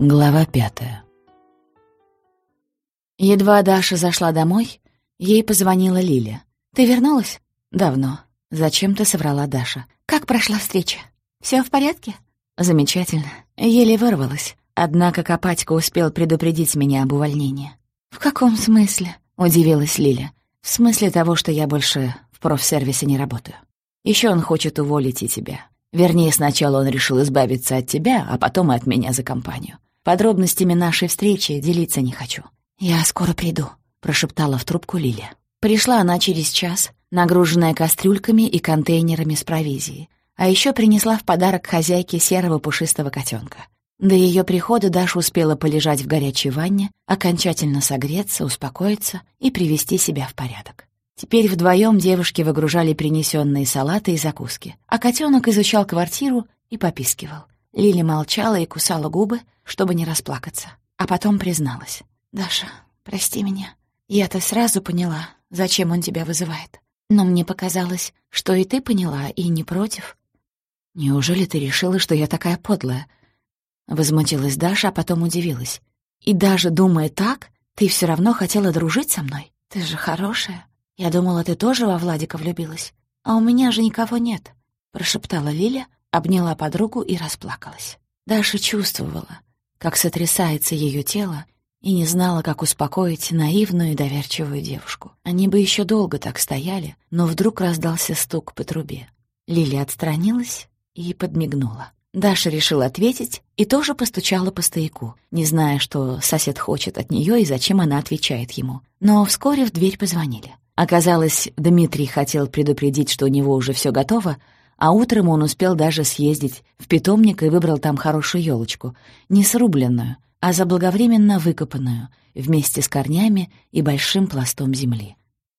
Глава пятая. Едва Даша зашла домой, ей позвонила Лиля. «Ты вернулась?» «Давно. Зачем ты соврала Даша?» «Как прошла встреча? Все в порядке?» «Замечательно. Еле вырвалась. Однако Копатько успел предупредить меня об увольнении». «В каком смысле?» — удивилась Лиля. «В смысле того, что я больше в профсервисе не работаю. Еще он хочет уволить и тебя. Вернее, сначала он решил избавиться от тебя, а потом и от меня за компанию. Подробностями нашей встречи делиться не хочу. «Я скоро приду», — прошептала в трубку Лиля. Пришла она через час, нагруженная кастрюльками и контейнерами с провизией, а еще принесла в подарок хозяйке серого пушистого котенка. До ее прихода Даша успела полежать в горячей ванне, окончательно согреться, успокоиться и привести себя в порядок. Теперь вдвоем девушки выгружали принесенные салаты и закуски, а котенок изучал квартиру и попискивал. Лили молчала и кусала губы, чтобы не расплакаться. А потом призналась. «Даша, прости меня. Я-то сразу поняла, зачем он тебя вызывает. Но мне показалось, что и ты поняла, и не против». «Неужели ты решила, что я такая подлая?» Возмутилась Даша, а потом удивилась. «И даже думая так, ты все равно хотела дружить со мной? Ты же хорошая. Я думала, ты тоже во Владика влюбилась. А у меня же никого нет», — прошептала Лиля, обняла подругу и расплакалась. Даша чувствовала, как сотрясается ее тело, и не знала, как успокоить наивную и доверчивую девушку. Они бы еще долго так стояли, но вдруг раздался стук по трубе. Лилия отстранилась и подмигнула. Даша решила ответить и тоже постучала по стояку, не зная, что сосед хочет от нее и зачем она отвечает ему. Но вскоре в дверь позвонили. Оказалось, Дмитрий хотел предупредить, что у него уже все готово, а утром он успел даже съездить в питомник и выбрал там хорошую елочку, не срубленную, а заблаговременно выкопанную, вместе с корнями и большим пластом земли.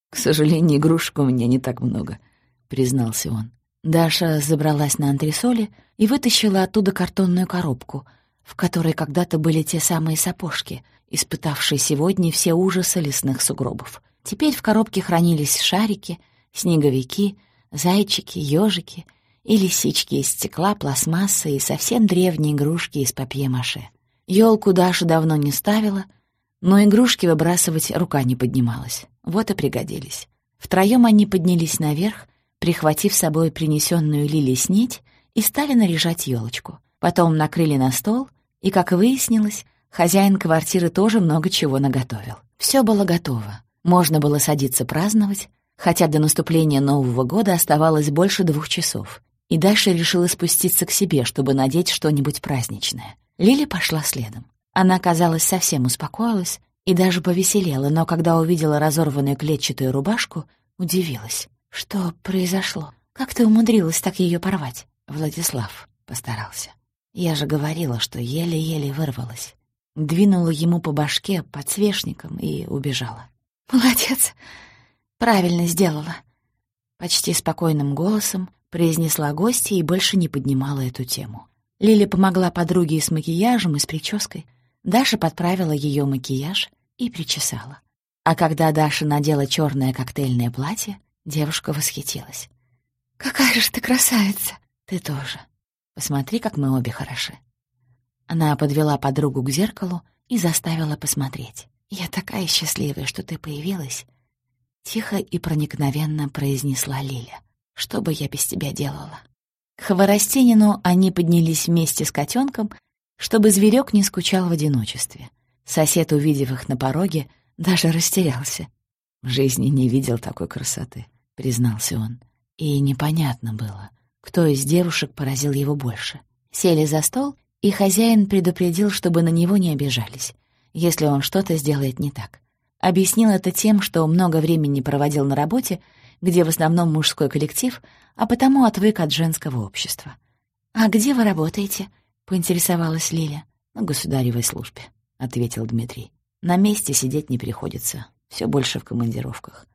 «К сожалению, игрушек у меня не так много», — признался он. Даша забралась на антресоли и вытащила оттуда картонную коробку, в которой когда-то были те самые сапожки, испытавшие сегодня все ужасы лесных сугробов. Теперь в коробке хранились шарики, снеговики — зайчики, ежики и лисички из стекла, пластмассы и совсем древние игрушки из папье-маше. Ёлку Даша давно не ставила, но игрушки выбрасывать рука не поднималась. Вот и пригодились. Втроем они поднялись наверх, прихватив с собой принесенную Лили снить, и стали наряжать елочку. Потом накрыли на стол, и, как выяснилось, хозяин квартиры тоже много чего наготовил. Все было готово. Можно было садиться праздновать, хотя до наступления Нового года оставалось больше двух часов. И Даша решила спуститься к себе, чтобы надеть что-нибудь праздничное. Лили пошла следом. Она, казалось, совсем успокоилась и даже повеселела, но когда увидела разорванную клетчатую рубашку, удивилась. «Что произошло? Как ты умудрилась так ее порвать?» Владислав постарался. Я же говорила, что еле-еле вырвалась. Двинула ему по башке подсвечником и убежала. «Молодец!» «Правильно сделала», — почти спокойным голосом произнесла гостья и больше не поднимала эту тему. Лили помогла подруге и с макияжем, и с прической. Даша подправила ее макияж и причесала. А когда Даша надела черное коктейльное платье, девушка восхитилась. «Какая же ты красавица!» «Ты тоже. Посмотри, как мы обе хороши». Она подвела подругу к зеркалу и заставила посмотреть. «Я такая счастливая, что ты появилась, Тихо и проникновенно произнесла Лиля. «Что бы я без тебя делала?» К Хворостинину они поднялись вместе с котенком, чтобы зверек не скучал в одиночестве. Сосед, увидев их на пороге, даже растерялся. «В жизни не видел такой красоты», — признался он. И непонятно было, кто из девушек поразил его больше. Сели за стол, и хозяин предупредил, чтобы на него не обижались, если он что-то сделает не так. Объяснил это тем, что много времени проводил на работе, где в основном мужской коллектив, а потому отвык от женского общества. «А где вы работаете?» — поинтересовалась Лиля. «На государевой службе», — ответил Дмитрий. «На месте сидеть не приходится, все больше в командировках».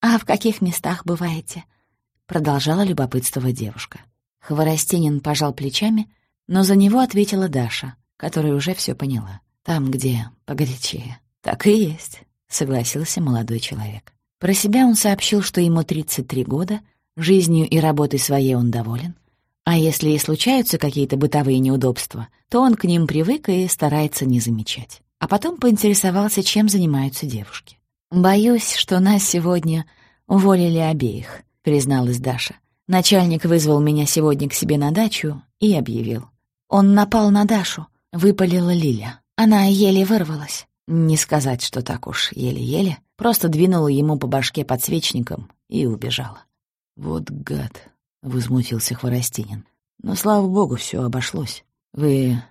«А в каких местах бываете?» — продолжала любопытствовать девушка. Хворостенин пожал плечами, но за него ответила Даша, которая уже все поняла. «Там, где погорячее». «Так и есть». — согласился молодой человек. Про себя он сообщил, что ему 33 года, жизнью и работой своей он доволен, А если и случаются какие-то бытовые неудобства, то он к ним привык и старается не замечать. А потом поинтересовался, чем занимаются девушки. «Боюсь, что нас сегодня уволили обеих», — призналась Даша. Начальник вызвал меня сегодня к себе на дачу и объявил. Он напал на Дашу, выпалила Лиля. Она еле вырвалась. Не сказать, что так уж еле-еле, просто двинула ему по башке подсвечником и убежала. «Вот гад», — возмутился Хворостинин. «Но, слава богу, все обошлось. Вы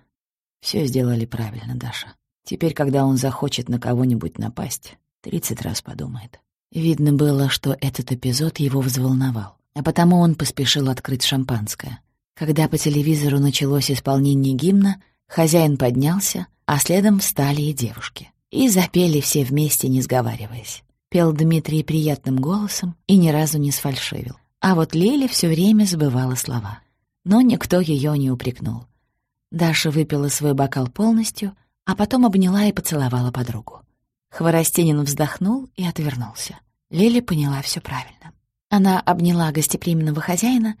все сделали правильно, Даша. Теперь, когда он захочет на кого-нибудь напасть, тридцать раз подумает». Видно было, что этот эпизод его взволновал а потому он поспешил открыть шампанское. Когда по телевизору началось исполнение гимна, хозяин поднялся, а следом встали и девушки. И запели все вместе, не сговариваясь. Пел Дмитрий приятным голосом и ни разу не сфальшивил. А вот Лили все время забывала слова. Но никто ее не упрекнул. Даша выпила свой бокал полностью, а потом обняла и поцеловала подругу. Хворостинин вздохнул и отвернулся. Лили поняла все правильно. Она обняла гостеприимного хозяина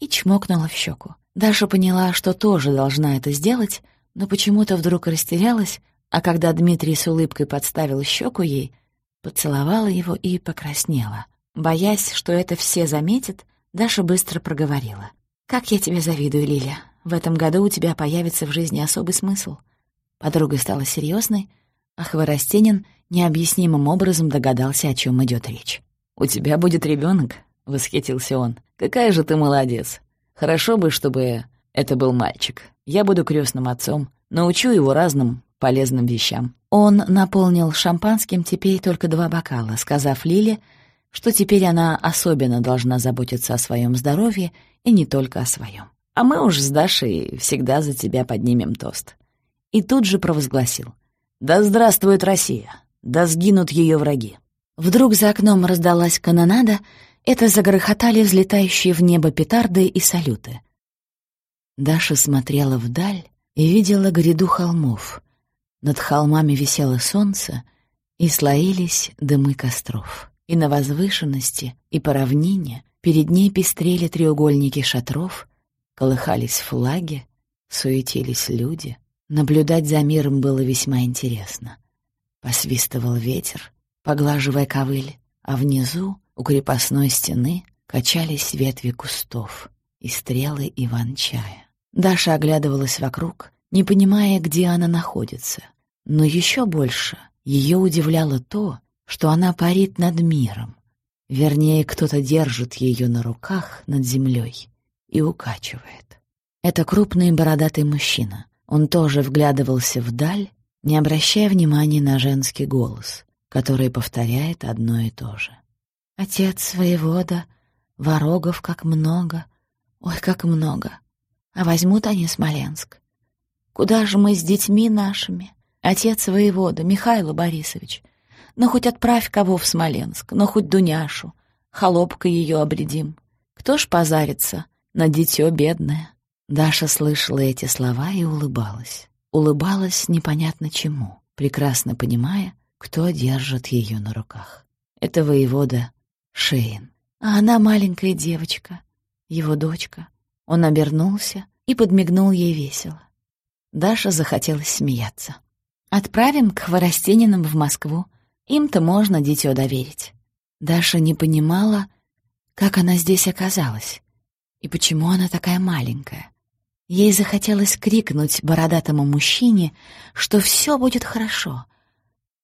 и чмокнула в щеку. Даша поняла, что тоже должна это сделать, но почему-то вдруг растерялась, а когда Дмитрий с улыбкой подставил щеку ей, поцеловала его и покраснела. Боясь, что это все заметят, Даша быстро проговорила. «Как я тебе завидую, Лиля. В этом году у тебя появится в жизни особый смысл». Подруга стала серьезной, а Хворостенин необъяснимым образом догадался, о чем идет речь. «У тебя будет ребенок, восхитился он. «Какая же ты молодец! Хорошо бы, чтобы это был мальчик. Я буду крестным отцом, научу его разным полезным вещам». Он наполнил шампанским теперь только два бокала, сказав Лиле, что теперь она особенно должна заботиться о своем здоровье и не только о своем. «А мы уж с Дашей всегда за тебя поднимем тост». И тут же провозгласил. «Да здравствует Россия! Да сгинут ее враги!» Вдруг за окном раздалась канонада, это загрохотали взлетающие в небо петарды и салюты. Даша смотрела вдаль и видела гряду холмов. Над холмами висело солнце, и слоились дымы костров. И на возвышенности, и по равнине перед ней пестрели треугольники шатров, колыхались флаги, суетились люди. Наблюдать за миром было весьма интересно. Посвистывал ветер, поглаживая ковыль, а внизу, у крепостной стены, качались ветви кустов и стрелы иван-чая. Даша оглядывалась вокруг, не понимая, где она находится. Но еще больше ее удивляло то, что она парит над миром. Вернее, кто-то держит ее на руках над землей и укачивает. Это крупный бородатый мужчина. Он тоже вглядывался вдаль, не обращая внимания на женский голос который повторяет одно и то же. «Отец воевода, ворогов как много, ой, как много, а возьмут они Смоленск. Куда же мы с детьми нашими? Отец воевода, Михаил Борисович, ну хоть отправь кого в Смоленск, ну хоть Дуняшу, холопкой ее обредим. Кто ж позарится на дитё бедное?» Даша слышала эти слова и улыбалась. Улыбалась непонятно чему, прекрасно понимая, кто держит ее на руках. Это воевода Шейн. А она маленькая девочка, его дочка. Он обернулся и подмигнул ей весело. Даша захотелось смеяться. «Отправим к Хворостининам в Москву. Им-то можно дитё доверить». Даша не понимала, как она здесь оказалась и почему она такая маленькая. Ей захотелось крикнуть бородатому мужчине, что все будет хорошо,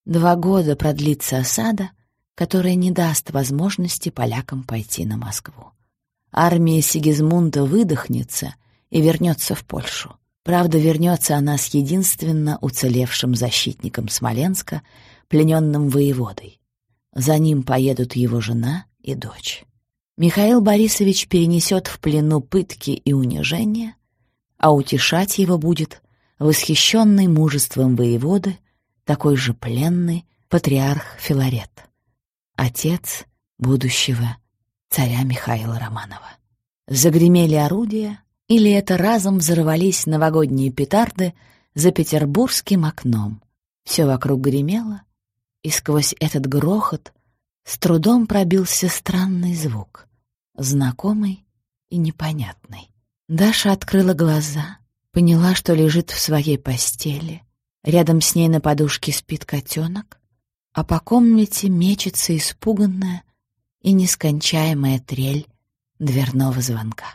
Два года продлится осада, которая не даст возможности полякам пойти на Москву. Армия Сигизмунда выдохнется и вернется в Польшу. Правда, вернется она с единственно уцелевшим защитником Смоленска, плененным воеводой. За ним поедут его жена и дочь. Михаил Борисович перенесет в плену пытки и унижения, а утешать его будет восхищенный мужеством воеводы такой же пленный патриарх Филарет, отец будущего царя Михаила Романова. Загремели орудия, или это разом взорвались новогодние петарды за петербургским окном. Все вокруг гремело, и сквозь этот грохот с трудом пробился странный звук, знакомый и непонятный. Даша открыла глаза, поняла, что лежит в своей постели. Рядом с ней на подушке спит котенок, а по комнате мечется испуганная и нескончаемая трель дверного звонка.